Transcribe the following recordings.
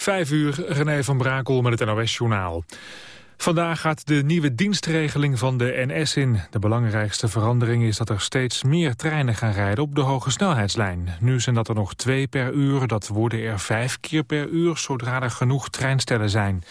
Vijf uur, René van Brakel met het NOS-journaal. Vandaag gaat de nieuwe dienstregeling van de NS in. De belangrijkste verandering is dat er steeds meer treinen gaan rijden op de hoge snelheidslijn. Nu zijn dat er nog twee per uur, dat worden er vijf keer per uur zodra er genoeg treinstellen zijn.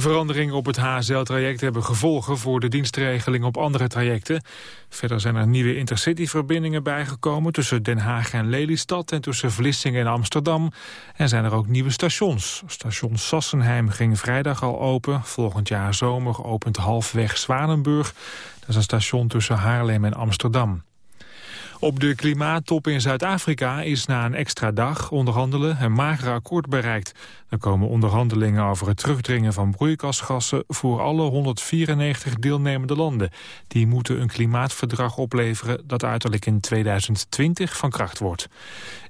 De veranderingen op het HSL-traject hebben gevolgen voor de dienstregeling op andere trajecten. Verder zijn er nieuwe intercity-verbindingen bijgekomen tussen Den Haag en Lelystad en tussen Vlissingen en Amsterdam. En zijn er ook nieuwe stations. Station Sassenheim ging vrijdag al open. Volgend jaar zomer opent halfweg Zwanenburg. Dat is een station tussen Haarlem en Amsterdam. Op de klimaattop in Zuid-Afrika is na een extra dag onderhandelen een mager akkoord bereikt. Er komen onderhandelingen over het terugdringen van broeikasgassen voor alle 194 deelnemende landen. Die moeten een klimaatverdrag opleveren dat uiterlijk in 2020 van kracht wordt.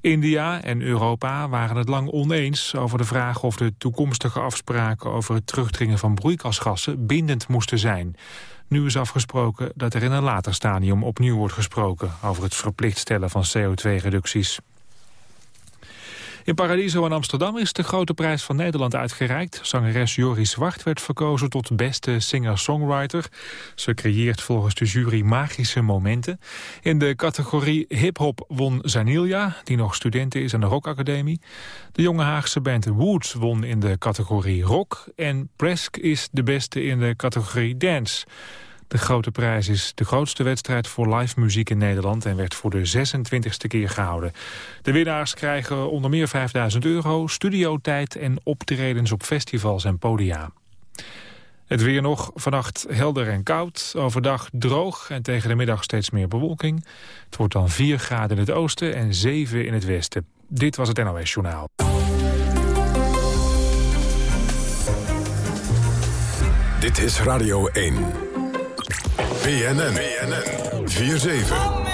India en Europa waren het lang oneens over de vraag of de toekomstige afspraken over het terugdringen van broeikasgassen bindend moesten zijn. Nu is afgesproken dat er in een later stadium opnieuw wordt gesproken... over het verplicht stellen van CO2-reducties. In Paradiso in Amsterdam is de grote prijs van Nederland uitgereikt. Zangeres Joris Zwart werd verkozen tot beste singer-songwriter. Ze creëert volgens de jury magische momenten. In de categorie hip-hop won Zanilia, die nog studenten is aan de Rock Academie. De jonge Haagse band Woods won in de categorie rock. En Presk is de beste in de categorie dance. De grote prijs is de grootste wedstrijd voor live muziek in Nederland... en werd voor de 26e keer gehouden. De winnaars krijgen onder meer 5000 euro, studiotijd... en optredens op festivals en podia. Het weer nog, vannacht helder en koud, overdag droog... en tegen de middag steeds meer bewolking. Het wordt dan 4 graden in het oosten en 7 in het westen. Dit was het NOS Journaal. Dit is Radio 1. BNN. BNN. 4-7.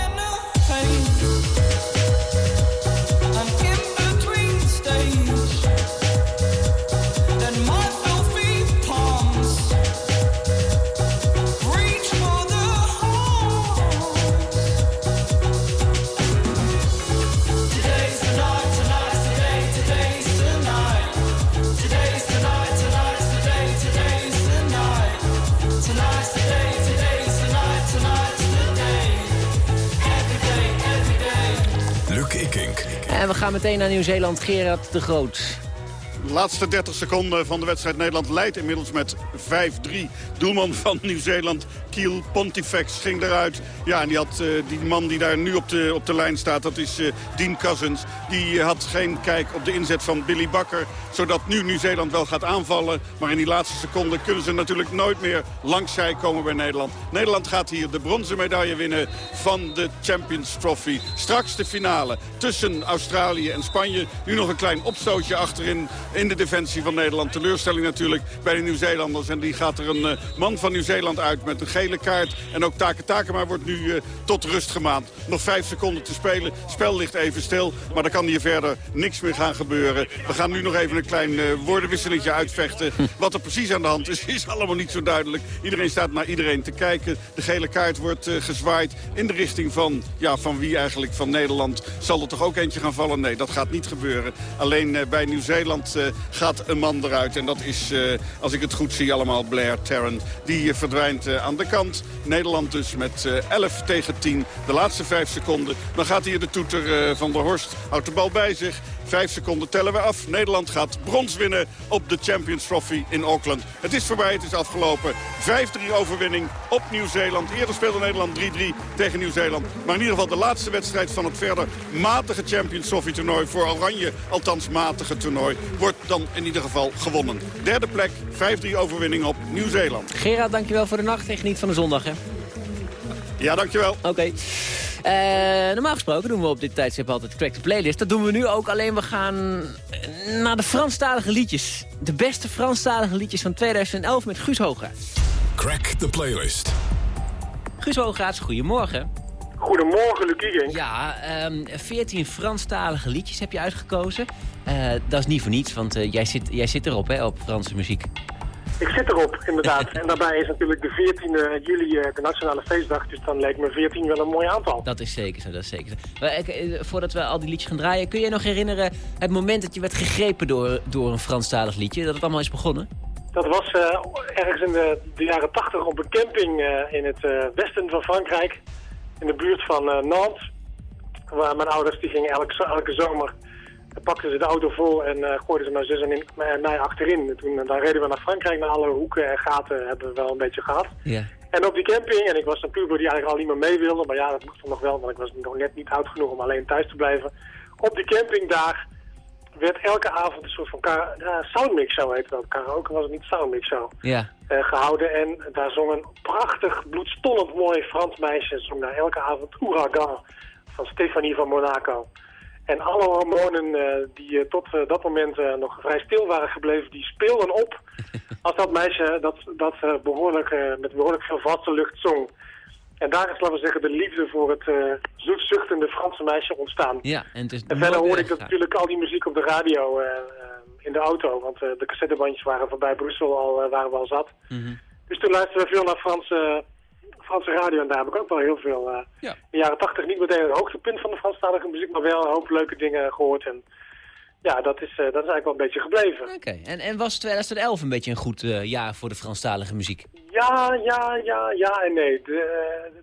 Gaan meteen naar Nieuw-Zeeland. Gerard de Groot. De laatste 30 seconden van de wedstrijd Nederland leidt inmiddels met 5-3. Doelman van Nieuw-Zeeland, Kiel Pontifex, ging eruit. Ja, en die, had, uh, die man die daar nu op de, op de lijn staat, dat is uh, Dean Cousins. Die had geen kijk op de inzet van Billy Bakker. Zodat nu Nieuw-Zeeland wel gaat aanvallen. Maar in die laatste seconden kunnen ze natuurlijk nooit meer langs zij komen bij Nederland. Nederland gaat hier de bronzen medaille winnen van de Champions Trophy. Straks de finale tussen Australië en Spanje. Nu nog een klein opstootje achterin in de defensie van Nederland. Teleurstelling natuurlijk bij de Nieuw-Zeelanders. En die gaat er een man van Nieuw-Zeeland uit met een gele kaart. En ook Take Takema wordt nu uh, tot rust gemaand. Nog vijf seconden te spelen. Spel ligt even stil. Maar dan kan hier verder niks meer gaan gebeuren. We gaan nu nog even een klein uh, woordenwisselingje uitvechten. Wat er precies aan de hand is, is allemaal niet zo duidelijk. Iedereen staat naar iedereen te kijken. De gele kaart wordt gezwaaid in de richting van, ja, van wie eigenlijk van Nederland. Zal er toch ook eentje gaan vallen? Nee, dat gaat niet gebeuren. Alleen bij Nieuw-Zeeland gaat een man eruit. En dat is, uh, als ik het goed zie, allemaal Blair Tarrant. Die uh, verdwijnt uh, aan de kant. Nederland dus met 11 tegen 10. De laatste 5 seconden. Dan gaat hier de toeter van der Horst. Houdt de bal bij zich. Vijf seconden tellen we af. Nederland gaat brons winnen op de Champions Trophy in Auckland. Het is voorbij, het is afgelopen. 5-3 overwinning op Nieuw-Zeeland. Eerder speelde Nederland 3-3 tegen Nieuw-Zeeland. Maar in ieder geval de laatste wedstrijd van het verder matige Champions Trophy toernooi... voor Oranje, althans matige toernooi, wordt dan in ieder geval gewonnen. Derde plek, 5-3 overwinning op Nieuw-Zeeland. Gerard, dankjewel voor de nacht en geniet van de zondag, hè? Ja, dankjewel. Oké. Okay. Uh, normaal gesproken doen we op dit tijdstip altijd Crack the Playlist. Dat doen we nu ook, alleen we gaan naar de Franstalige liedjes. De beste Franstalige liedjes van 2011 met Guus Hoograat. Crack the Playlist. Guus Hoograat, goedemorgen. Goedemorgen, Lucie Ja, um, 14 Franstalige liedjes heb je uitgekozen. Uh, dat is niet voor niets, want uh, jij, zit, jij zit erop hè, op Franse muziek. Ik zit erop, inderdaad. en daarbij is natuurlijk de 14 juli de Nationale Feestdag. Dus dan leek me 14 wel een mooi aantal. Dat is zeker zo, dat is zeker zo. voordat we al die liedjes gaan draaien... kun je nog herinneren het moment dat je werd gegrepen door, door een Franstalig liedje? Dat het allemaal is begonnen? Dat was ergens in de, de, jaren 80 op een camping in het westen van Frankrijk. In de buurt van Nantes. Waar mijn ouders die gingen elke, elke zomer pakten ze de auto vol en uh, gooiden ze mijn zus en mij achterin. En toen, dan reden we naar Frankrijk, naar alle hoeken en gaten hebben we wel een beetje gehad. Ja. En op die camping, en ik was een puber die eigenlijk al niet meer mee wilde, maar ja, dat moest dan nog wel, want ik was nog net niet oud genoeg om alleen thuis te blijven. Op die camping daar werd elke avond een soort van uh, soundmix show, heette dat. Karaoke was het niet soundmix show. Ja. Uh, gehouden en daar zong een prachtig, bloedstollend mooi Frans meisje, zong daar elke avond Ouragan van Stefanie van Monaco. En alle hormonen uh, die uh, tot uh, dat moment nog vrij stil waren gebleven, die speelden op als dat meisje dat, dat behoorlijk, met behoorlijk veel vaste lucht zong. En daar is, laten we zeggen, de liefde voor het zoetzuchtende Franse meisje ontstaan. Ja, en, het is en verder hoorde ik natuurlijk al die muziek op de radio in de auto, want de cassettebandjes waren voorbij Brussel al, waren we al zat. Mm -hmm. Dus toen luisterden we veel naar Franse Franse radio. En daar heb ik ook wel heel veel uh, ja. in de jaren tachtig niet meteen het hoogtepunt van de Franstalige muziek, maar wel een hoop leuke dingen gehoord. En ja, dat is, uh, dat is eigenlijk wel een beetje gebleven. Oké, en, en was 2011 een beetje een goed uh, jaar voor de Franstalige muziek? Ja, ja, ja, ja en nee. De,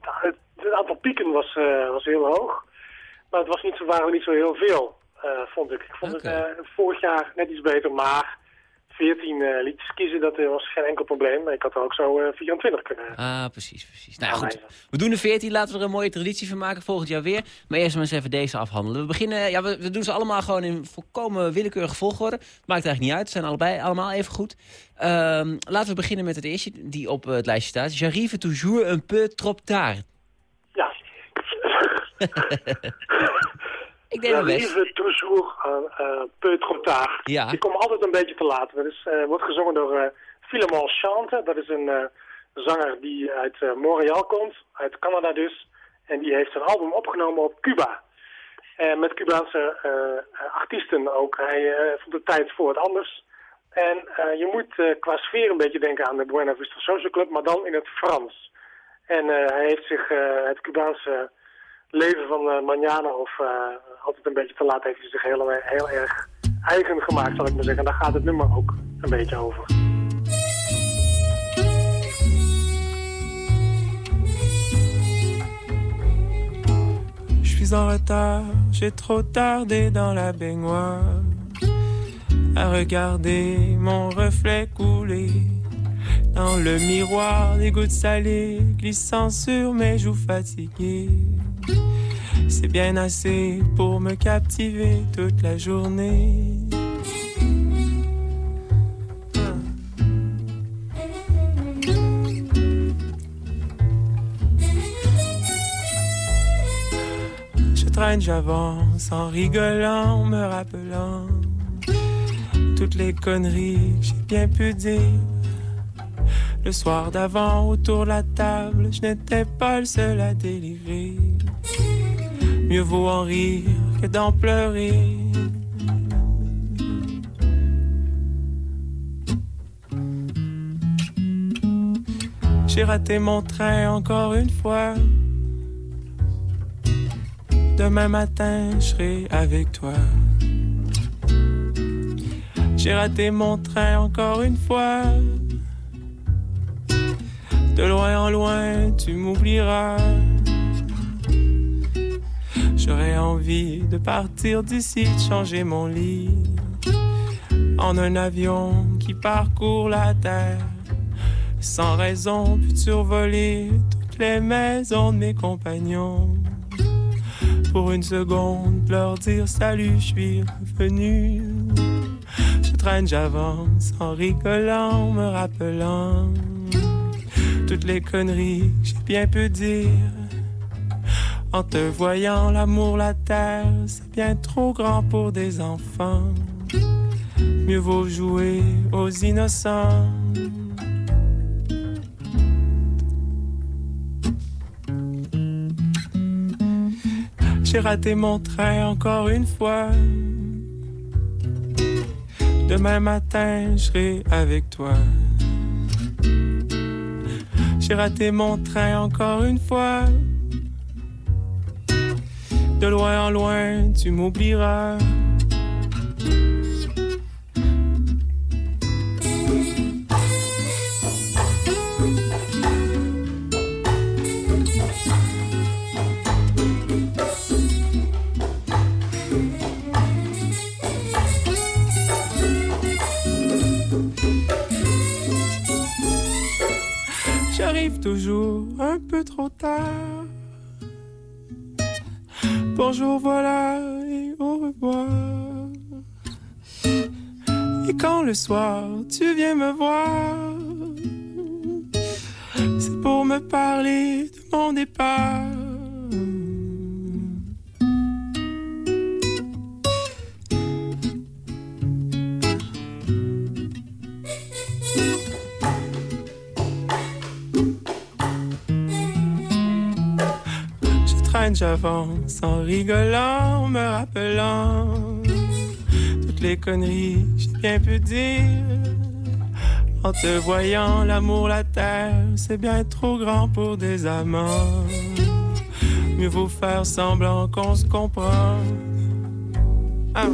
het, het, aantal pieken was, was heel hoog. Maar het was niet zo, waren niet zo heel veel, vond ik. Ik vond okay. het vorig jaar net iets beter, maar 14 uh, liedjes kiezen, dat uh, was geen enkel probleem. Ik had er ook zo uh, 24 kunnen. Ah, precies, precies. Nou goed, we doen de 14, laten we er een mooie traditie van maken volgend jaar weer. Maar eerst maar eens even deze afhandelen. We beginnen, ja, we, we doen ze allemaal gewoon in volkomen willekeurige volgorde. Maakt eigenlijk niet uit, ze zijn allebei allemaal even goed. Um, laten we beginnen met het eerste die op het lijstje staat. J'arrive toujours un peu trop tard. Ja. Ik denk dat best. J'arrive toujours un uh, peu trop tard. Ja. Ik kom altijd een beetje te laat. Dat is, uh, wordt gezongen door uh, Philemon Chante. Dat is een uh, zanger die uit Montreal komt, uit Canada dus. En die heeft zijn album opgenomen op Cuba. En met Cubaanse artiesten ook. Hij vond de tijd voor het anders. En je moet qua sfeer een beetje denken aan de Buena Vista Social Club, maar dan in het Frans. En hij heeft zich het Cubaanse leven van uh, Manjana of uh, altijd een beetje te laat heeft hij zich heel, heel erg eigen gemaakt, zal ik maar zeggen. En daar gaat het nummer ook een beetje over. En retard, j'ai trop tardé dans la baignoire à regarder mon reflet couler dans le miroir, des gouttes salées glissant sur mes joues fatiguées. C'est bien assez pour me captiver toute la journée. Je traîne, j'avance en rigolant, me rappelant toutes les conneries que j'ai bien pu dire. Le soir d'avant, autour de la table, je n'étais pas le seul à délirer. Mieux vaut en rire que d'en pleurer. J'ai raté mon train encore une fois. Demain matin, je serai avec toi. J'ai raté mon train encore une fois. De loin en loin, tu m'oublieras. J'aurais envie de partir d'ici, de changer mon lit en un avion qui parcourt la terre. Sans raison, puis survoler toutes les maisons de mes compagnons. Pour une seconde, leur dire salut, je suis revenu. Je traîne, j'avance en rigolant, me rappelant toutes les conneries que j'ai bien pu dire. En te voyant, l'amour, la terre, c'est bien trop grand pour des enfants. Mieux vaut jouer aux innocents. J'ai raté mon train encore une fois. Demain matin, je serai avec toi. J'ai raté mon train encore une fois. De loin en loin, tu m'oublieras. toujours un peu trop tard. Bonjour, voilà et au revoir. Et quand le soir tu viens me voir, c'est pour me parler de mon départ. J'avance en rigolant, me rappelant toutes les conneries j'ai bien pu dire. En te voyant, l'amour, la terre, c'est bien trop grand pour des amants. Mieux vaut faire semblant qu'on se comprend. Ah.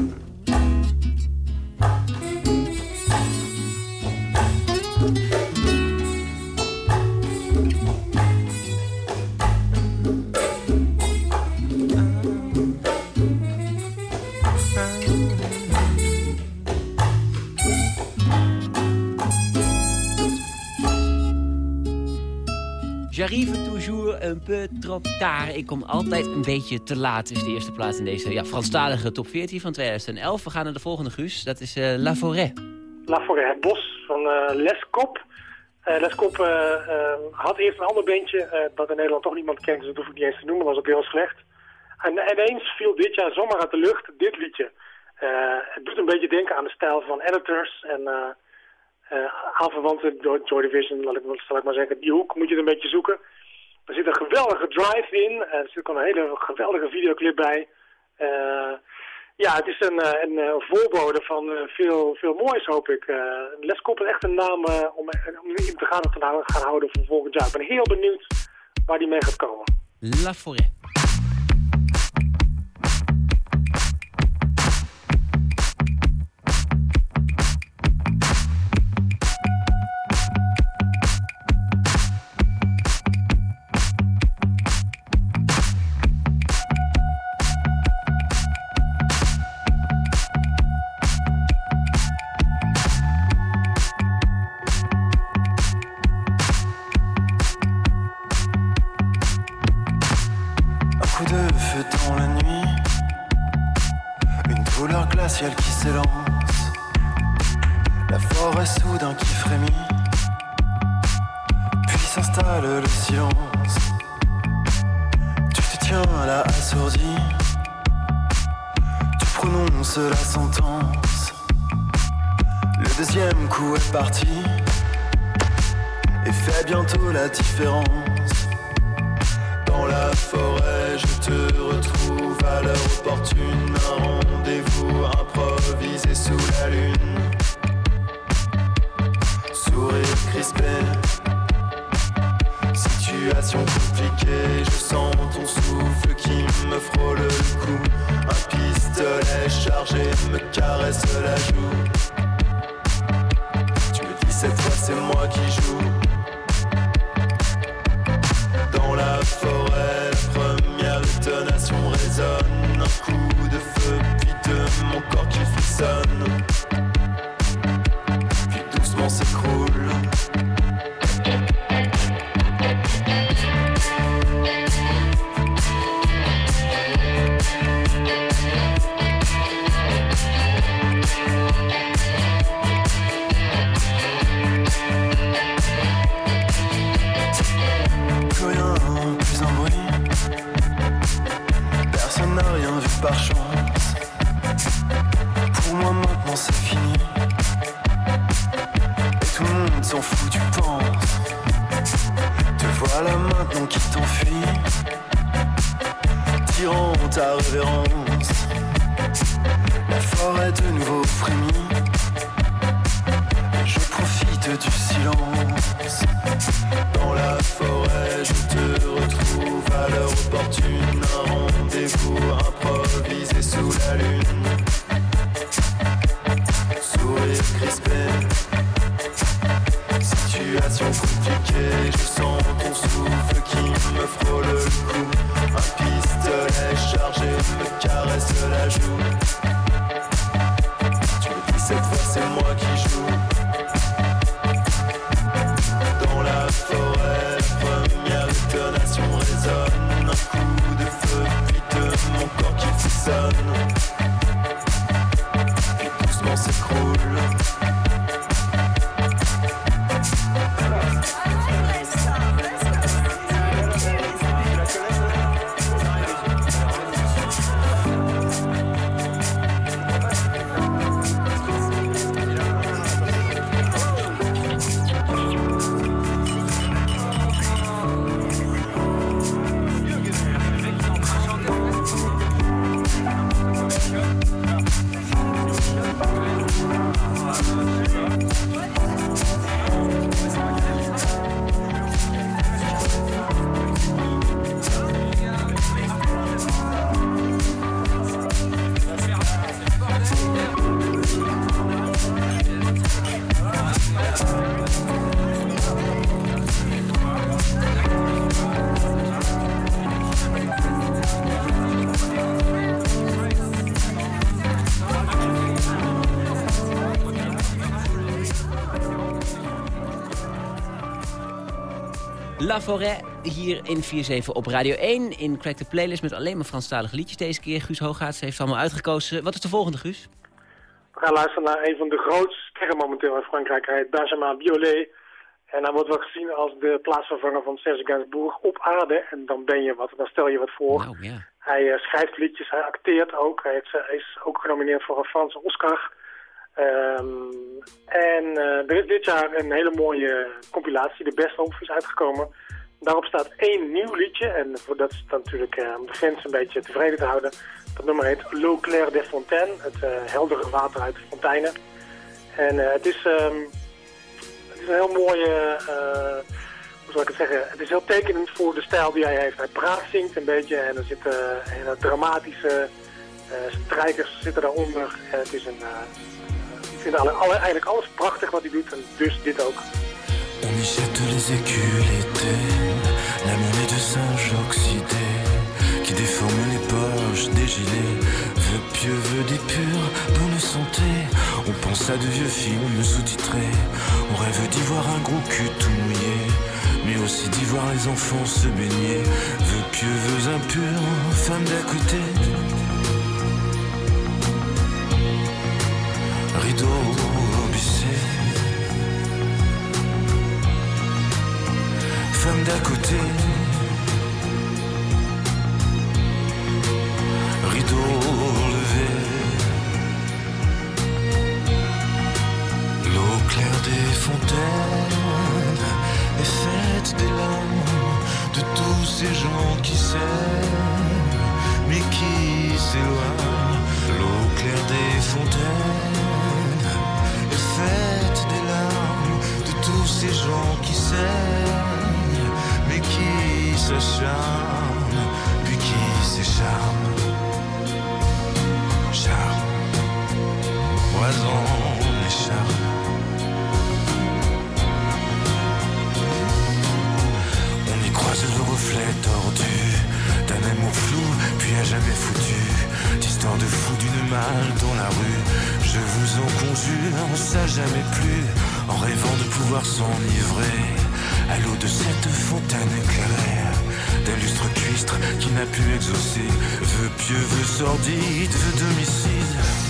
J'arrive toujours un peu trop tard. Ik kom altijd een beetje te laat. is de eerste plaats in deze ja, Franstalige top 14 van 2011. We gaan naar de volgende, Guus. Dat is uh, La Forêt. La Forêt, het bos van Les Cop. Uh, Les Cop had eerst een ander bandje dat in Nederland toch niemand kent. Dus dat hoef ik niet eens te noemen. Was ook heel slecht. En ineens viel dit jaar zomaar uit de lucht dit liedje. het doet een beetje denken aan de stijl van Editors en uh, aanverwante Joy Division, laat ik, zal ik maar zeggen, die hoek moet je er een beetje zoeken. Er zit een geweldige drive in, er zit ook een hele geweldige videoclip bij. Uh, ja, het is een, eh, een, voorbode van veel, veel moois, hoop ik. Uh, Les Kop is echt een naam om, om in te gaan, te gaan houden voor volgend jaar. Ik ben heel benieuwd waar die mee gaat komen. La Forêt. chien l'a assourdi. Tu prononces la sentence. Le deuxième coup est parti et fait bientôt la différence. Dans la forêt, je te retrouve à l'heure opportune. Un rendez-vous improvisé sous la lune. Sourire crispé situation compliquée. Je sens ton souffle qui me frôle le cou. Un pistolet chargé me caresse la joue. Tu me dis cette fois c'est moi qui joue. Dans la forêt, première détonation résonne. Un coup de feu, puis de mon corps qui frissonne. La Forêt hier in 4-7 op Radio 1. In Crack the Playlist met alleen maar Franstalige liedjes deze keer. Guus Hoogaerts heeft allemaal uitgekozen. Wat is de volgende, Guus? We gaan luisteren naar een van de grootste sterren momenteel in Frankrijk. Hij heet Benjamin Biolay. En hij wordt wel gezien als de plaatsvervanger van Serge Gainsbourg op aarde. En dan ben je wat, dan stel je wat voor. Nou, ja. Hij uh, schrijft liedjes, hij acteert ook. Hij, is ook genomineerd voor een Franse Oscar. Um, en uh, er is dit jaar een hele mooie compilatie, de Best Of, is uitgekomen. Daarop staat één nieuw liedje. En dat is natuurlijk uh, om de fans een beetje tevreden te houden. Dat nummer heet L'eau claire des fontaines. Het heldere water uit de fonteinen. En het is... Um, het is een heel mooie, hoe zal ik het zeggen, het is heel tekenend voor de stijl die hij heeft. Hij praat zingt een beetje en er zitten hele dramatische strijkers zitten daaronder. En het is een, On y jette les écus l'été, la monnaie de singe oxydé, qui déforme les poches des gilets, vœux pieux, vœux des purs, bonne santé. On pense à de vieux films sous-titrés, on rêve d'y voir un gros cul tout mouillé, mais aussi d'y voir les enfants se baigner, vœux pieux, vœux impurs, femmes d'à côté. Rideau baissé. Femme d'à côté. Rideau levé. L'eau claire des fontaines est faite des larmes de tous ces gens qui s'aiment, mais qui s'éloignent. L'eau claire des fontaines des larmes de tous ces gens qui s'aiment, mais qui s'acharnent, puis qui s'écharment. Charme, poison et charme. On y croise le reflet tordu d'un amour flou, puis à jamais foutu. D'histoire de fou d'une malle dans la rue. Je vous en conjure, ça jamais plus. En rêvant de pouvoir s'enivrer à l'eau de cette fontaine éclairée. D'un lustre cuistre qui n'a pu exaucer. Vœux pieux, vœux sordides, vœux d'homicide.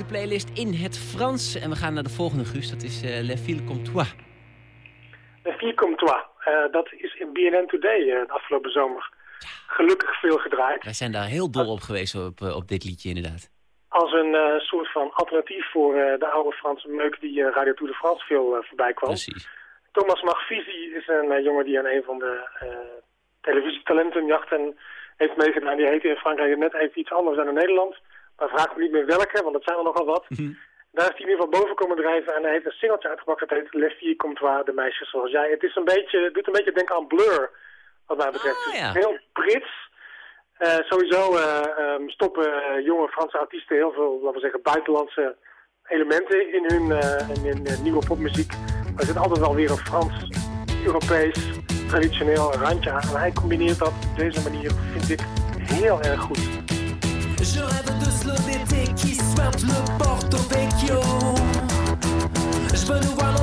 De playlist in het Frans. En we gaan naar de volgende, Guus. Dat is uh, Le Fil Comtois. Le Fil comme toi. Eh, dat is in BNN Today eh, de afgelopen zomer gelukkig veel gedraaid. Wij zijn daar heel dol op geweest op, eh, op dit liedje, inderdaad. Als een eh, soort van alternatief voor eh, de oude Franse meuk die eh, Radio Tour de France veel eh, voorbij kwam. Precies. Thomas Magvisi is een eh, jongen die aan een van de uh, televisietalentenjachten heeft meegedaan. Die heette in Frankrijk net even iets anders dan in Nederland. Maar vraag me niet meer welke, want dat zijn er nogal wat. Mhm. Daar is hij in ieder geval boven komen drijven en hij heeft een singeltje uitgebracht. Dat heet Les filles Comtois, de meisjes zoals jij. Het is een beetje, het doet een beetje denken aan Blur, wat mij betreft. Ah, ja. Heel Brits. Eh, sowieso eh, ehm, stoppen eh, jonge Franse artiesten heel veel, laten we zeggen, buitenlandse elementen in hun, in eh, nieuwe popmuziek. Maar er zit altijd wel weer een Frans, Europees, traditioneel randje aan. En hij combineert dat op deze manier, vind ik, heel erg goed. Je rêve de lot d'été qui suinte le Porto Vecchio. Je veux nous voir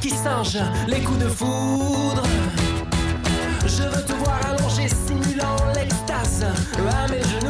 qui singe les coups de foudre. Je veux te voir allongé simulant l'extase à mes genoux.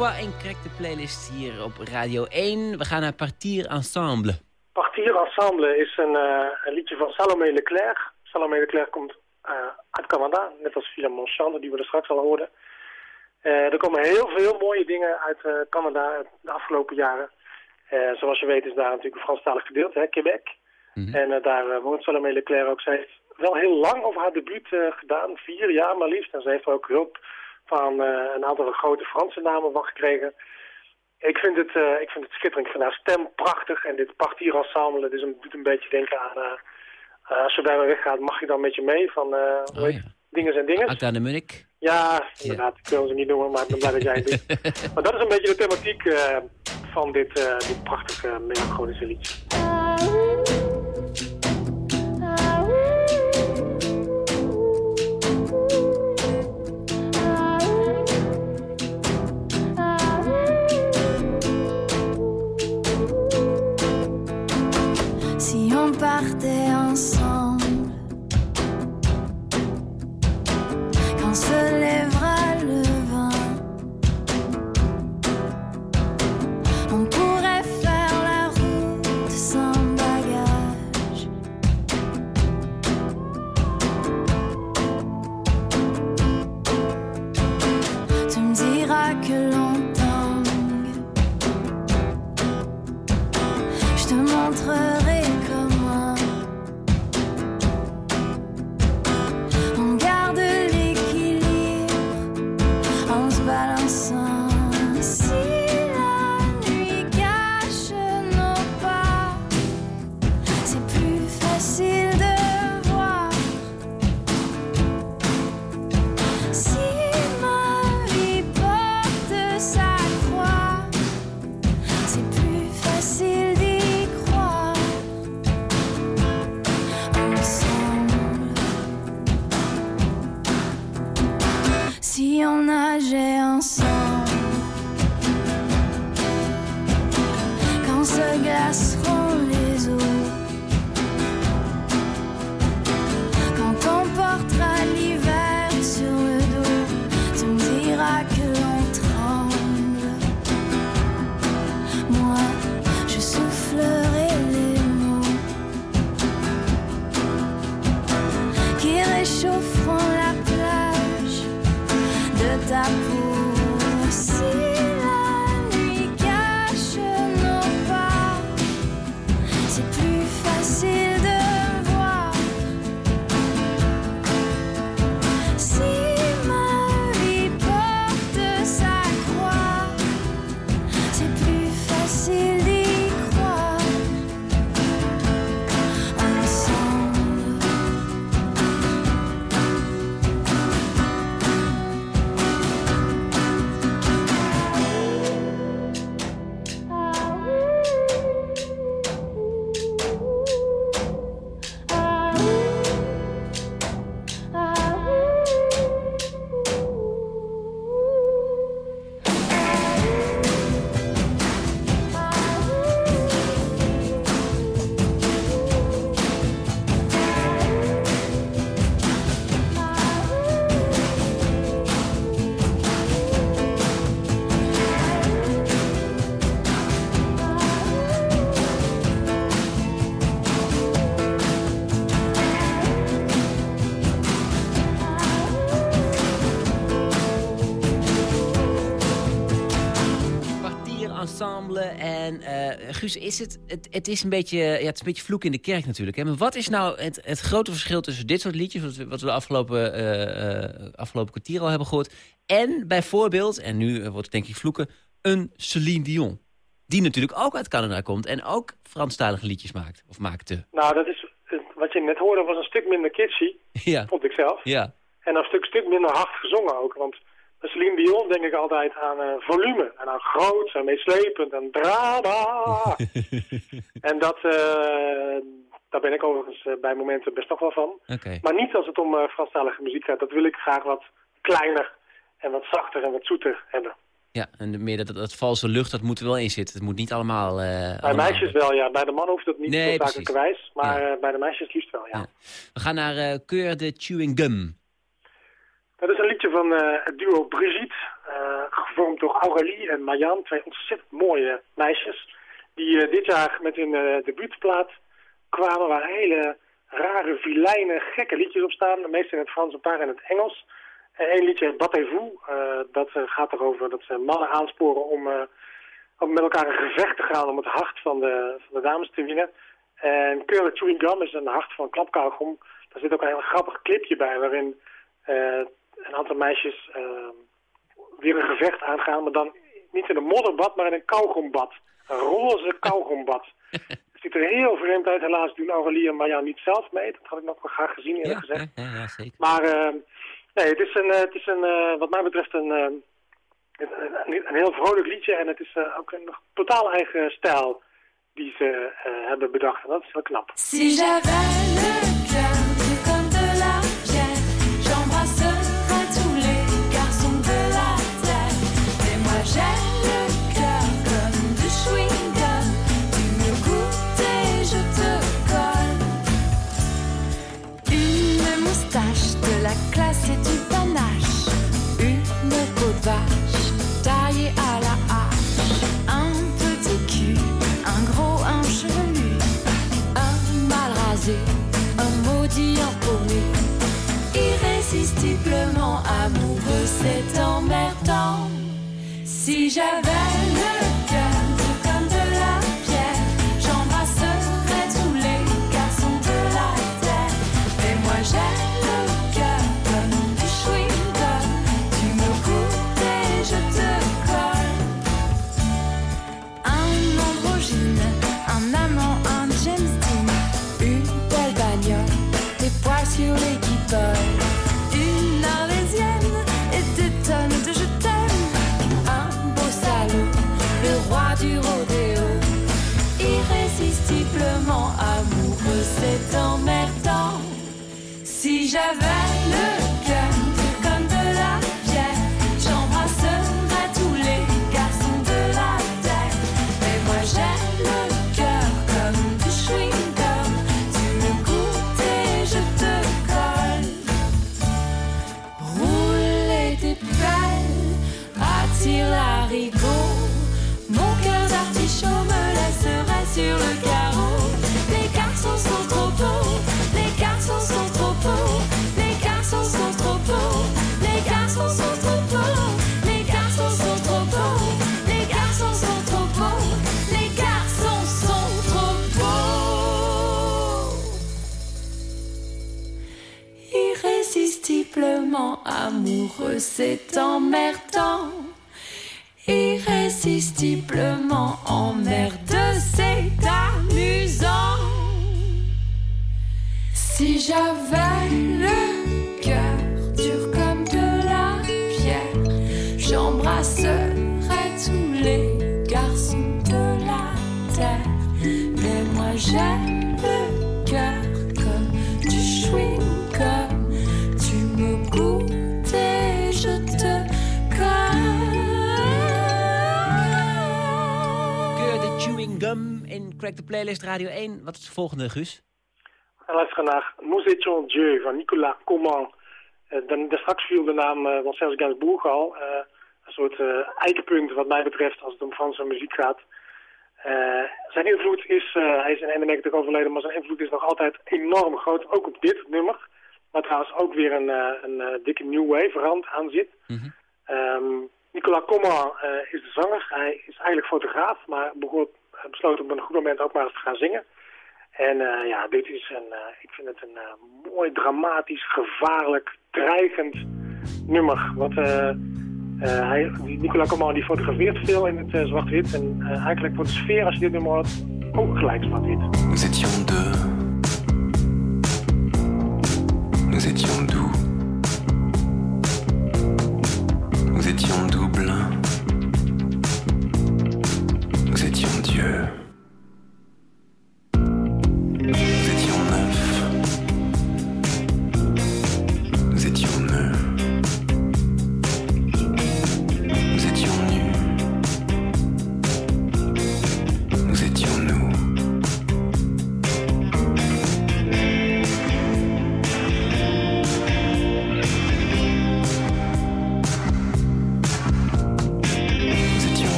Toi en de playlist hier op Radio 1. We gaan naar Partir Ensemble. Partir Ensemble is een, eh, een liedje van Salomé Leclerc. Salomé Leclerc komt eh, uit Canada, net als Philemon Chante, die we er straks al hoorden. Eh, er komen heel veel mooie dingen uit Canada de afgelopen jaren. Zoals je weet is daar natuurlijk een Franstalig gedeelte, hè, Quebec. En eh, daar woont Salomé Leclerc ook. Zij heeft wel heel lang over haar debuut gedaan, vier jaar maar liefst. En ze heeft er ook hulp van eh, een aantal grote Franse namen van gekregen. Ik vind het, eh, ik vind het schitterend. Ik vind haar stem prachtig. En dit Partir Ensemble dus een, doet een beetje denken aan... eh, als je bij me weggaat, mag je dan met je mee van... hoe Oh, ja. het? Dingen zijn dingen. Acta de Munich. Ja, inderdaad. Ik wil ze niet noemen, maar ik ben blij dat jij het doet. maar dat is een beetje de thematiek van dit, dit prachtige melancholische liedje. Si glaceront Guus, is het, het, het is een beetje, ja, het is een beetje vloek in de kerk natuurlijk. Hè? Maar wat is nou het, het grote verschil tussen dit soort liedjes, wat we, wat we de afgelopen, eh, eh, afgelopen kwartier al hebben gehoord, en bijvoorbeeld, en nu eh, wordt het denk ik vloeken, een Celine Dion. Die natuurlijk ook uit Canada komt en ook Franstalige liedjes maakt, of maakte. Nou, dat is, wat je net hoorde was een stuk minder kitschy, Ja, vond ik zelf. ja. En een stuk, stuk minder hard gezongen ook. Want Celine Dion denk ik altijd aan eh, volume. En aan groot en meeslepend en drama. en dat, eh, daar ben ik overigens eh, bij momenten best nog wel van. Maar niet als het om eh, Franstalige muziek gaat. Dat wil ik graag wat kleiner en wat zachter en wat zoeter hebben. Ja, en meer dat, dat, valse lucht, dat moet er wel in zitten. Het moet niet allemaal... Bij allemaal- meisjes wel, ja. Bij de man hoeft dat niet Nee, noodzakelijkerwijs. Maar Ja. bij de meisjes liefst wel, ja. Ja. We gaan naar Keur de Chewing Gum. Dat is een liedje van eh, het duo Brigitte, eh, gevormd door Aurélie en Marjan, twee ontzettend mooie meisjes, die eh, dit jaar met hun debuutplaat kwamen, waar hele rare, vilijne, gekke liedjes op staan, de meeste in het Frans, een paar in het Engels. En één liedje, Battez-vous, dat gaat erover dat ze mannen aansporen om, om met elkaar een gevecht te gaan om het hart van de, van de dames te winnen. En de Chewing Gum is een hart van klapkauwgom. Daar zit ook een heel grappig clipje bij, waarin een aantal meisjes weer een gevecht aangaan, maar dan niet in een modderbad, maar in een kauwgombad. Een roze kauwgombad. Het ziet er heel vreemd uit. Helaas doen Aurelie en Marja niet zelf mee. Dat had ik nog wel graag gezien, eerlijk Ja, gezegd. ja, zeker. Maar eh, Nee, het is, een, eh, het is een, eh, wat mij betreft een, eh, een, een, een heel vrolijk liedje. En het is eh, ook een totaal eigen stijl die ze eh, hebben bedacht. En dat is heel knap. Si amoureux, c'est emmerdant. Irrésistiblement emmerdeux, c'est amusant. Si j'avais le Crack the Playlist Radio 1. Wat is de volgende, Guus? En luisteren naar Nous étions Dieu van Nicolas Coman. Eh, dan, daar straks viel de naam eh, van Serge Gainsbourg al. eh, een soort eh eikenpunt wat mij betreft als het om Franse muziek gaat. Eh, zijn invloed is, eh, hij is in 91 overleden, maar zijn invloed is nog altijd enorm groot. Ook op dit nummer. Maar trouwens ook weer een, eh, een eh, dikke new wave rand aan zit. Ehm, Nicolas Coman eh, is de zanger. Hij is eigenlijk fotograaf, maar begon, besloot op een goed moment ook maar eens te gaan zingen. En eh, ja, dit is een, eh, ik vind het een eh, mooi, dramatisch, gevaarlijk, dreigend nummer. Wat, eh, eh, hij, die Nicolas Coman die fotografeert veel in het eh, zwart-wit. En eh, eigenlijk wordt de sfeer, als je dit nummer hoort, ook gelijk zwart-wit. Nous étions deux. Nous étions doux. Nous étions double. Étions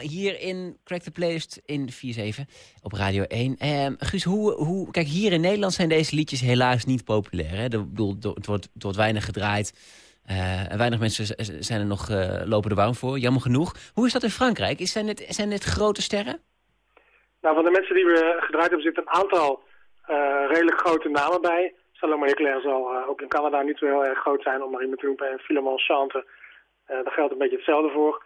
Hier in Crack the Playlist in 4-7 op Radio 1. Ehm, Guus, hoe, hoe, kijk, hier in Nederland zijn deze liedjes helaas niet populair. Hè? De, bedoel, het, wordt, wordt weinig gedraaid. En weinig mensen zijn er nog, uh, lopen er warm voor, jammer genoeg. Hoe is dat in Frankrijk? Is, zijn, het, zijn grote sterren? Nou, van de mensen die we gedraaid hebben zitten een aantal redelijk grote namen bij. Salomé Leclerc zal ook in Canada niet zo heel erg groot zijn, om maar iemand te. En Philemon Chante, daar geldt een beetje hetzelfde voor.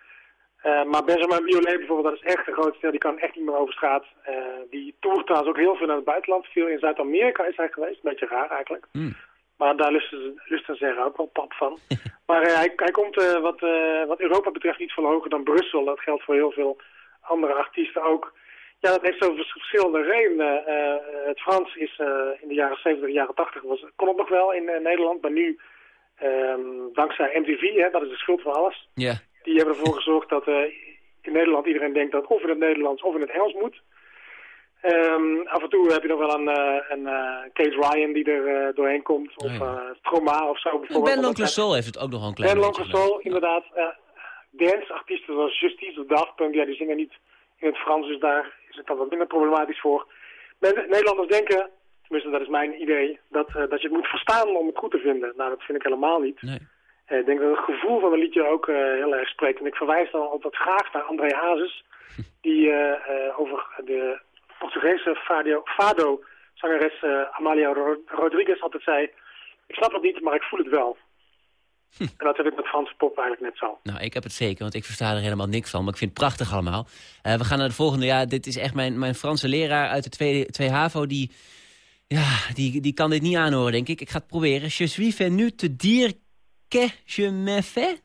Uh, maar Benjamin Biolay bijvoorbeeld, dat is echt een grote ster. Die kan echt niet meer over straat. Uh, die toert trouwens ook heel veel naar het buitenland. Veel in Zuid-Amerika is hij geweest. Een beetje raar eigenlijk. Mm. Maar daar lusten, lusten ze ook wel pap van. maar uh, hij, hij, komt wat, wat Europa betreft niet veel hoger dan Brussel. Dat geldt voor heel veel andere artiesten ook. Ja, dat heeft zoveel verschillende redenen. het Frans is in de jaren 70, jaren 80 was, kon het nog wel in Nederland. Maar nu, um, dankzij MTV, hè, dat is de schuld van alles. Ja. Yeah die hebben ervoor gezorgd dat uh, in Nederland iedereen denkt dat of in het Nederlands of in het Engels moet. Um, af en toe heb je nog wel een, uh, een uh, Case Ryan die er doorheen komt. Of oh, ja. Stroma of zo bijvoorbeeld. Ben L'Oncle Soul heeft het ook nog een klein Ben L'Oncle Soul, inderdaad. Dance-artiesten zoals Justice of Daft Punk, ja, die zingen niet in het Frans. Dus daar is het dan wat minder problematisch voor. Nederlanders denken, tenminste dat is mijn idee, dat, dat je het moet verstaan om het goed te vinden. Nou, dat vind ik helemaal niet. Nee. Ik denk dat het gevoel van een liedje ook uh, heel erg spreekt. En ik verwijs dan altijd graag naar André Hazes, die uh, over de Portugese fado, fado zangeres Amalia Rodriguez altijd zei... Ik snap het niet, maar ik voel het wel. Hm. En dat heb ik met Franse pop eigenlijk net zo. Nou, ik heb het zeker, want ik versta er helemaal niks van. Maar ik vind het prachtig allemaal. we gaan naar de volgende. Ja, dit is echt mijn, mijn Franse leraar uit de tweede, twee HAVO. Die, ja, die, die kan dit niet aanhoren, denk ik. Ik ga het proberen. Je suis venu te dire que je me fais?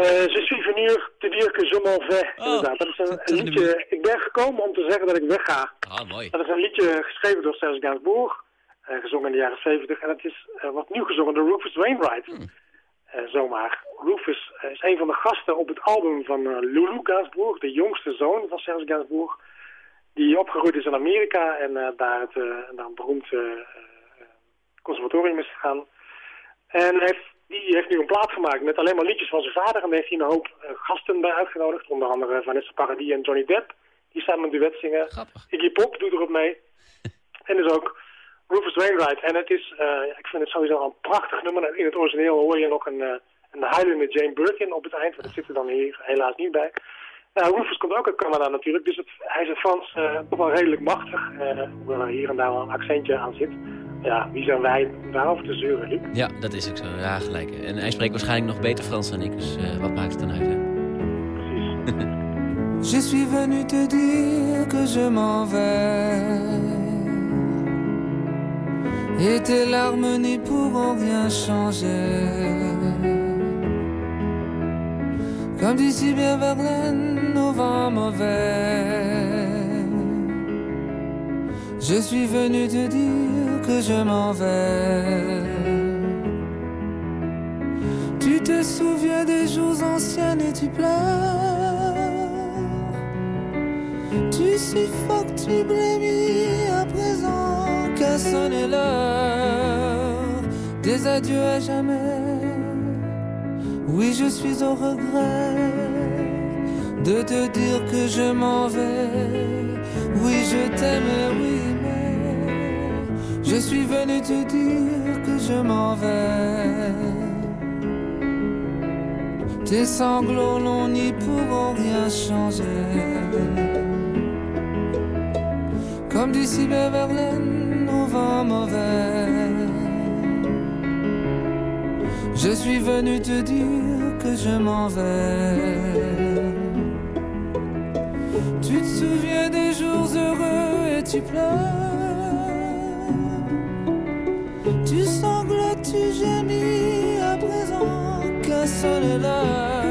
Uh, je suis venu te dire que je m'en vais. Oh, inderdaad. Dat is een, een liedje. Ik ben gekomen om te zeggen dat ik wegga. Ah, mooi. Dat is een liedje geschreven door Serge Gainsbourg. Uh, gezongen in de jaren 70. En het is, uh, wordt nu gezongen door Rufus Wainwright. Hmm. zomaar. Rufus is een van de gasten op het album van Lulu Gainsbourg. De jongste zoon van Serge Gainsbourg. Die opgegroeid is in Amerika. En daar, het, naar een beroemd conservatorium is gegaan. En heeft, die heeft nu een plaat gemaakt met alleen maar liedjes van zijn vader. En daar heeft hij een hoop uh, gasten bij uitgenodigd. Onder andere Vanessa Paradis en Johnny Depp. Die samen een duet zingen. Grappig. Iggy Pop doet erop mee. en dus ook Rufus Wainwright. En het is, uh, ik vind het sowieso een prachtig nummer. In het origineel hoor je nog een, uh, een huilende Jane Birkin op het eind. Maar dat zit er dan hier helaas niet bij. Nou, Rufus komt ook uit Canada natuurlijk. Dus het, hij is in Frans toch wel redelijk machtig. hoewel er hier en daar wel een accentje aan zit ja, wie zijn wij daarover te zeuren, Luc? Ja, dat is ook zo. Ja, gelijk. En hij spreekt waarschijnlijk nog beter Frans dan ik, dus uh, wat maakt het dan uit, hè? Precies. je suis venu te dire que je m'en vais Et tes larmes n'y pourront rien changer Comme d'ici bien Verlaine au vent mauvais Je suis venu te dire que je m'en vais. Tu te souviens des jours anciens et tu pleures. Tu suffoques, tu brémis à présent qu'à sonner l'heure des adieux à jamais. Oui, je suis au regret de te dire que je m'en vais. Oui, je t'aime, oui, mais je suis venu te dire que je m'en vais. Tes sanglots l'on n'y pourront rien changer. Comme d'ici Verlaine au vent mauvais. Je suis venu te dire que je m'en vais. Tu te souviens des jours heureux et tu pleures. Tu sanglotes, tu gémis à présent qu'à sonner l'heure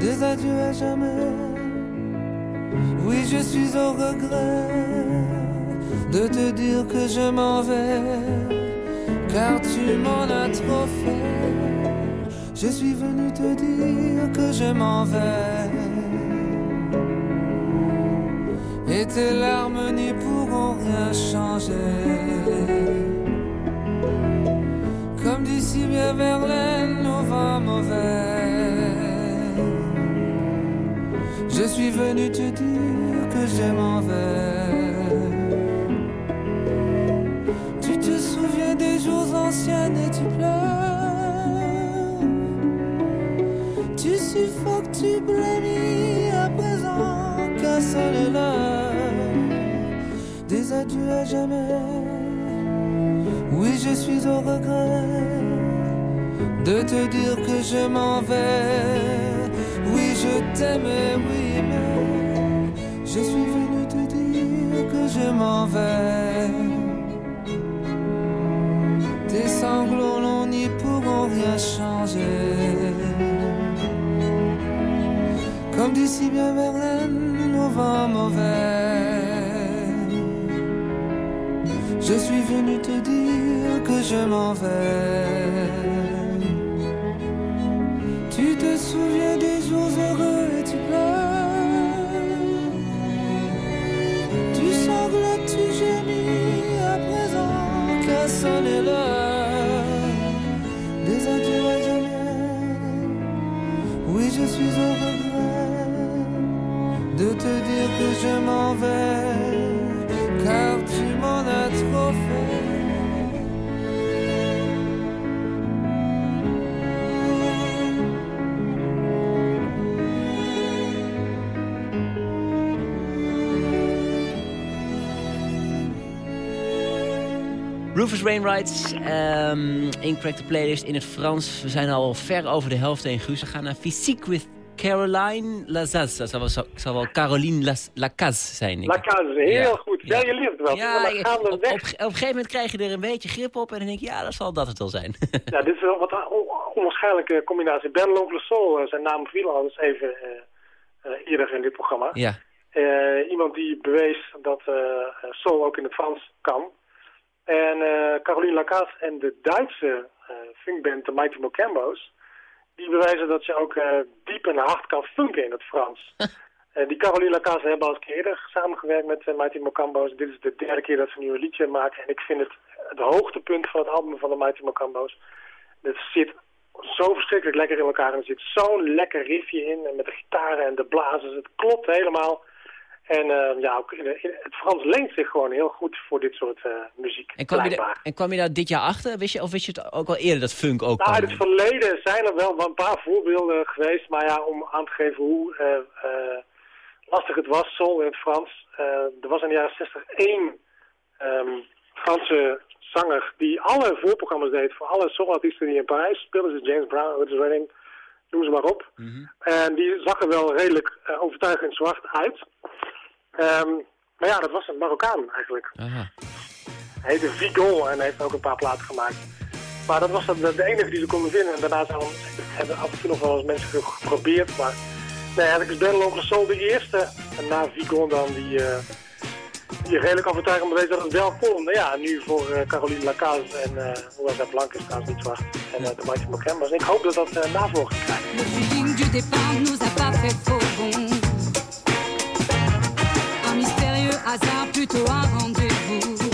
des adieux à jamais. Oui, je suis au regret de te dire que je m'en vais, car tu m'en as trop fait. Je suis venu te dire que je m'en vais. Et tes larmes n'y pourront rien changer. Comme d'ici bien Verlaine au vent mauvais. Je suis venu te dire que je m'en vais. Tu te souviens des jours anciens et tu pleures. Tu suffoques, tu blêmis à présent, car ça est là. Adieux à jamais. Oui, je suis au regret de te dire que je m'en vais. Oui, je t'aimais, oui, mais je suis venu te dire que je m'en vais. Tes sanglots l'on n'y pourront rien changer. Comme d'ici bien Verlaine, au vent mauvais. Je suis venu te dire que je m'en vais. Tu te souviens des jours heureux et tu pleures. Tu sanglotes, tu gémis à présent, car sonne l'heure des adieux à jamais. Oui, je suis au regret de te dire que je m'en vais, Rufus Wainwright ehm, in Crack the Playlist in het Frans. We zijn al ver over de helft heen, Guus. We gaan naar Physique with Caroline Lazaz. Dat zal wel, zal wel Caroline Las- Lacaze zijn. Lacazze, heel Ja. goed. Ja, je leert wel. Ja, gaan op, op, een gegeven moment krijg je er een beetje grip op. En dan denk je, ja, dat zal dat het wel zijn. Ja, dit is wel wat onwaarschijnlijke combinatie. Ben L'Oncle Soul, eh, zijn naam viel al eens even eh, eerder in dit programma. ja. Iemand die bewees dat soul ook in het Frans kan. En eh, Caroline Lacasse en de Duitse eh funkband The Mighty Mocambo's... die bewijzen dat ze ook eh, diep en hard kan funken in het Frans. Eh, die Caroline Lacasse hebben al eens eerder samengewerkt met uh, Mighty Mocambo's. Dit is de derde keer dat ze een nieuwe liedje maken. En ik vind het het hoogtepunt van het album van de Mighty Mocambo's. Het zit zo verschrikkelijk lekker in elkaar. En er zit zo'n lekker riffje in. En met de gitaren en de blazers. Het klopt helemaal. En eh, ja, ook in- het Frans leent zich gewoon heel goed voor dit soort eh, muziek. En kwam, je daar, en kwam je daar dit jaar achter? Wist je, of wist je het ook al eerder dat funk ook Nou, in het verleden zijn er wel een paar voorbeelden geweest. Maar ja, om aan te geven hoe eh, eh, lastig het was, soul in het Frans. eh, er was in de jaren 60 één ehm, Franse zanger die alle voorprogramma's deed voor alle soulartiesten die in Parijs speelden. Dus James Brown, Otis Redding, noem ze maar op. Mhm. En die zag er wel redelijk eh, overtuigend zwart uit. Ehm, maar ja, dat was een Marokkaan eigenlijk. Aha. Hij heette Vigon en heeft ook een paar platen gemaakt. Maar dat was de, de enige die ze konden vinden. En daarna zijn, hebben af en toe nog wel eens mensen ge- geprobeerd. Maar nee, eigenlijk is Ben Soul de eerste. En na Vigon dan die, eh, die redelijk overtuigend bewees dat het wel kon. Nou ja, nu voor eh, Caroline Lacaze en uh, hoewel zij blank is trouwens niet zwart. En eh, de Mighty Mocambas. En ik hoop dat dat eh navolging krijgt. Hasard, plutôt un rendez-vous.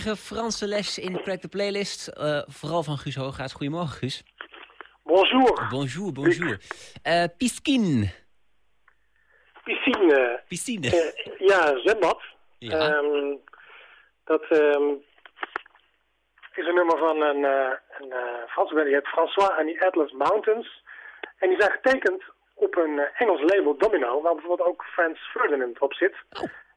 Krijgen Franse les in Crack the Playlist. eh, vooral van Guus Hoogaerts. Goedemorgen, Guus. Bonjour. Bonjour, bonjour. Eh piscine. Piscine. Piscine. Eh, ja, zwembad. Ja. Ehm, dat ehm, is een nummer van een, een Franse band, die heet François and the Atlas Mountains. En die zijn getekend op een Engels label Domino, waar bijvoorbeeld ook Frans Ferdinand op zit.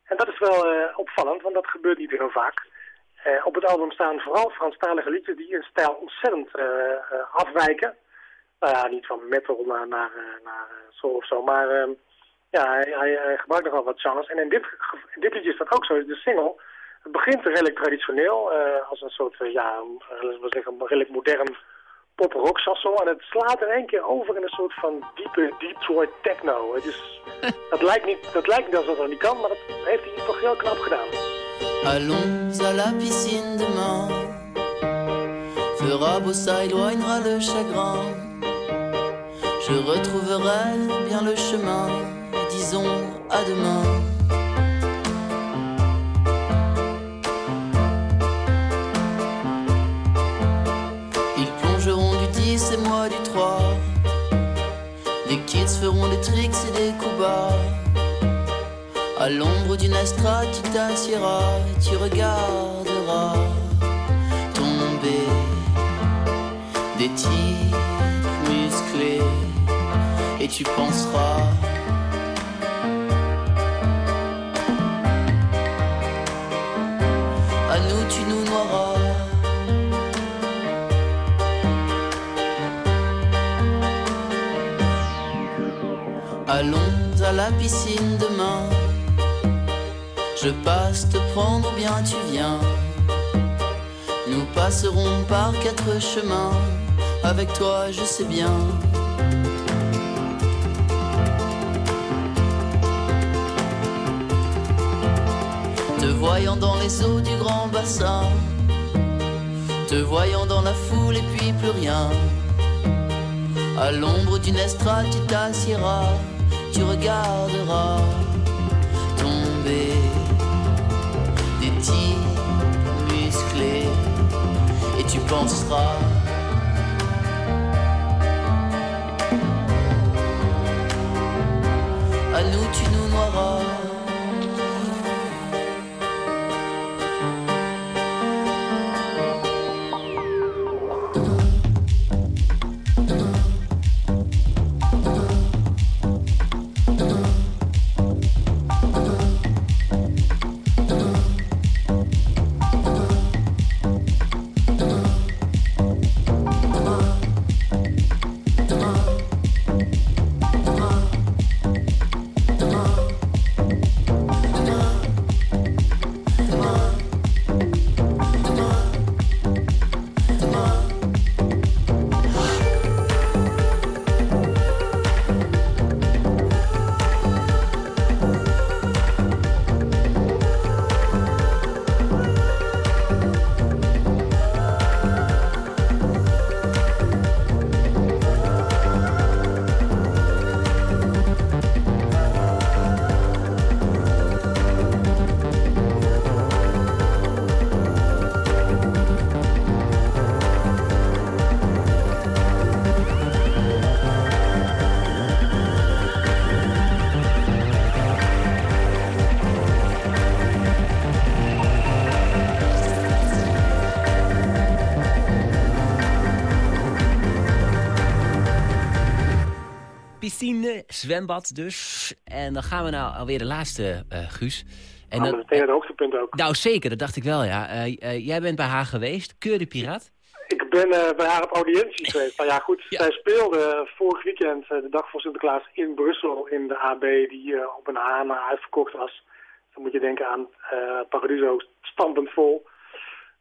En dat is wel opvallend, want dat gebeurt niet heel vaak. Eh, op het album staan vooral Franstalige liedjes die in stijl ontzettend eh, eh, afwijken. Nou ja, niet van metal naar, naar, naar soul of zo, maar ehm, ja, hij, hij, hij gebruikt nogal wat genres. En in dit, in dit liedje is dat ook zo. De single, het begint redelijk traditioneel, als een soort, ja, laten we zeggen, een redelijk modern pop-rock chanson. En het slaat in één keer over in een soort van diepe Detroit techno. Het is, dat, lijkt niet, dat lijkt niet alsof dat niet kan, maar dat heeft hij toch heel knap gedaan. Allons à la piscine demain. Fera beau, ça éloignera le chagrin. Je retrouverai bien le chemin. Disons à demain. Ils plongeront du 10 et moi du 3. Les kids feront des tricks et des coups bas. À l'ombre d'une astra, tu t'assieras, tu regarderas tomber des types musclés et tu penseras. À nous, tu nous noieras. Allons à la piscine demain. Je passe te prendre ou bien tu viens. Nous passerons par quatre chemins. Avec toi, je sais bien. Te voyant dans les eaux du grand bassin. Te voyant dans la foule et puis plus rien. À l'ombre d'une estrade, tu t'assieras. Tu regarderas tomber tu penseras. À nous tu nous noieras zwembad dus. En dan gaan we nou alweer de laatste, eh, Guus. En dat- meteen het hoogtepunt ook. nou, zeker, dat dacht ik wel, ja. Eh, eh, jij bent bij haar geweest, Keur de Piraat. Ik ben bij haar op audiëntie geweest. Nou ja, goed, zij speelde vorig weekend, de dag voor Sinterklaas, in Brussel in de AB, die op een haan uitverkocht was. Dan moet je denken aan Paradiso, stampend vol.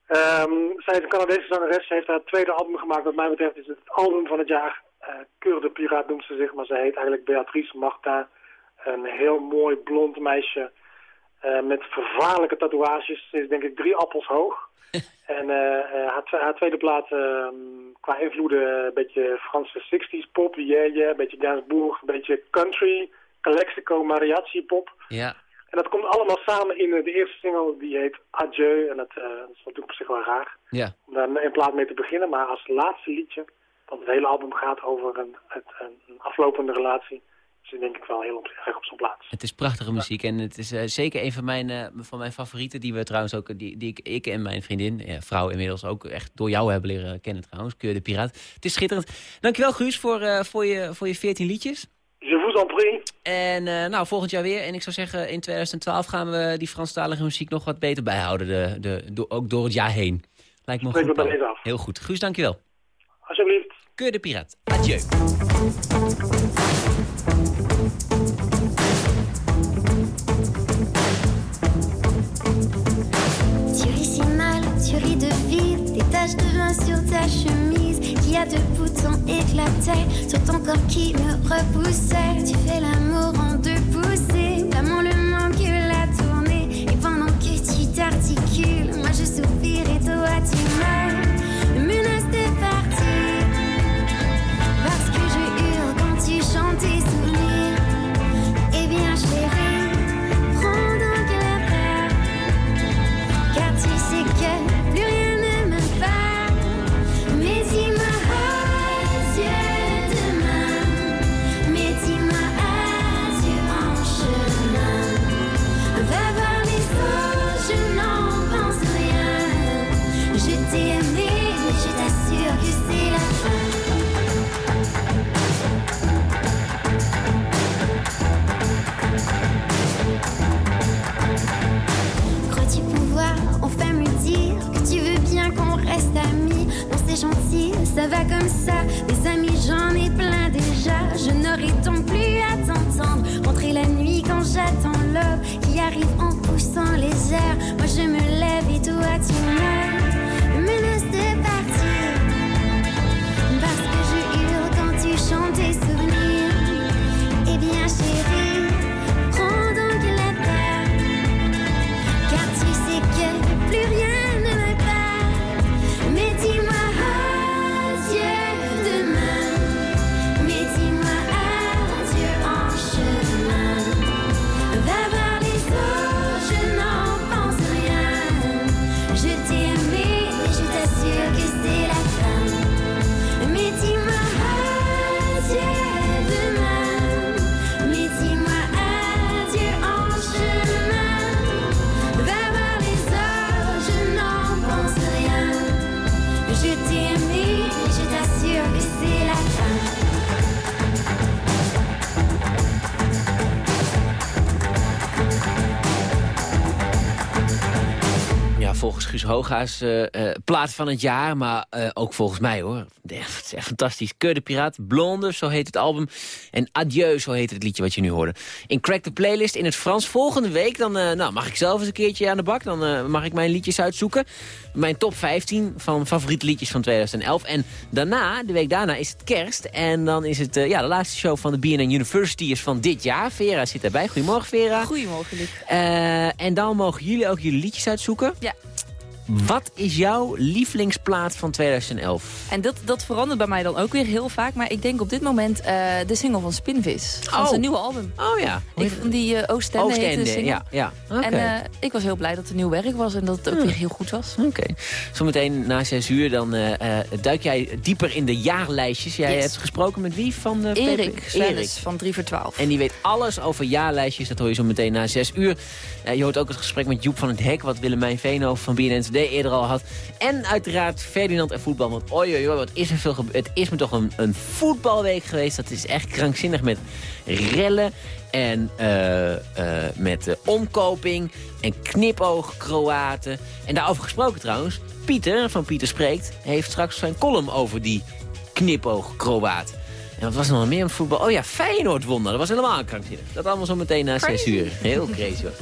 Ehm, zij is een Canadese zangeres, ze heeft haar tweede album gemaakt. Wat mij betreft is het album van het jaar. Eh Keur de Piraat noemt ze zich, maar zij heet eigenlijk Beatrice Martin. Een heel mooi blond meisje eh, met vervaarlijke tatoeages. Ze is denk ik drie appels hoog. En eh, haar, haar tweede plaat ehm, qua invloeden een beetje Franse 60s pop, yeah, yeah, een beetje Gainsbourg, een beetje country, Calexico, mariachi pop. Ja. En dat komt allemaal samen in de eerste single, die heet Adieu. En dat, dat is natuurlijk op zich wel raar Ja. om daar een plaat mee te beginnen. Maar als laatste liedje, want het hele album gaat over een, het, een, aflopende relatie, is het denk ik wel heel op, erg op zijn plaats. Het is prachtige muziek en het is eh, zeker een van mijn, eh, van mijn favorieten... die we trouwens ook, die, die ik, ik en mijn vriendin, ja, vrouw inmiddels ook echt door jou hebben leren kennen trouwens. Keur de Piraat. Het is schitterend. Dankjewel Guus voor, eh, voor, je, voor je 14 liedjes. Je vous en prie. En nou, volgend jaar weer. En ik zou zeggen, in 2012 gaan we die Franstalige muziek nog wat beter bijhouden. De, de, do- ook door het jaar heen. Lijkt me een goed. Heel goed. Guus, dankjewel. Alsjeblieft. Keur de Piraat. Adieu. Tu ris si mal, tu ris de vide, des taches de vin sur ta chemise, qui a deux boutons éclatés sur ton corps qui me repoussait. Tu fais l'amour en deux poussées, volgens Guus Hooghaas eh, eh, plaat van het jaar, maar eh, ook volgens mij hoor. Is echt fantastisch. Keur de Piraat, Blonde, zo heet het album. En Adieu, zo heet het liedje wat je nu hoorde. In Crack the Playlist in het Frans. Volgende week dan nou, mag ik zelf eens een keertje aan de bak. Dan mag ik mijn liedjes uitzoeken. Mijn top 15 van favoriete liedjes van 2011. En daarna, de week daarna, is het kerst. En dan is het ja, de laatste show van de BNN University is van dit jaar. Vera zit erbij. Goedemorgen Vera. Goedemorgen, Luc. En dan mogen jullie ook jullie liedjes uitzoeken. Ja. Wat is jouw lievelingsplaat van 2011? En dat, dat verandert bij mij dan ook weer heel vaak. Maar ik denk op dit moment eh, de single van Spinvis. Van Oh. zijn nieuwe album. Oh ja. Ik vond die uh, Oostende, Oostende, ja. ja. En eh, ik was heel blij dat het nieuw werk was en dat het ook Ja. weer heel goed was. Oké. Zometeen na zes uur dan duik jij dieper in de jaarlijstjes. Jij Yes. hebt gesproken met wie van de Erik? Swennis van 3 voor 12. En die weet alles over jaarlijstjes. Dat hoor je zo meteen na zes uur. Je hoort ook het gesprek met Joep van het Hek. Wat Willemijn Veenhoven van BNN eerder al had. En uiteraard Ferdinand en voetbal. Want oi, oi, oi, wat is er veel gebeurd. Het is me toch een, een voetbalweek geweest. Dat is echt krankzinnig met rellen en eh, eh, met omkoping en knipoog Kroaten. En daarover gesproken trouwens, Pieter van Pieter Spreekt... heeft straks zijn column over die knipoog Kroaat. En wat was er nog meer in voetbal? Oh ja, Feyenoord won. Dat was helemaal krankzinnig. Dat allemaal zo meteen na 6 uur. Heel crazy hoor.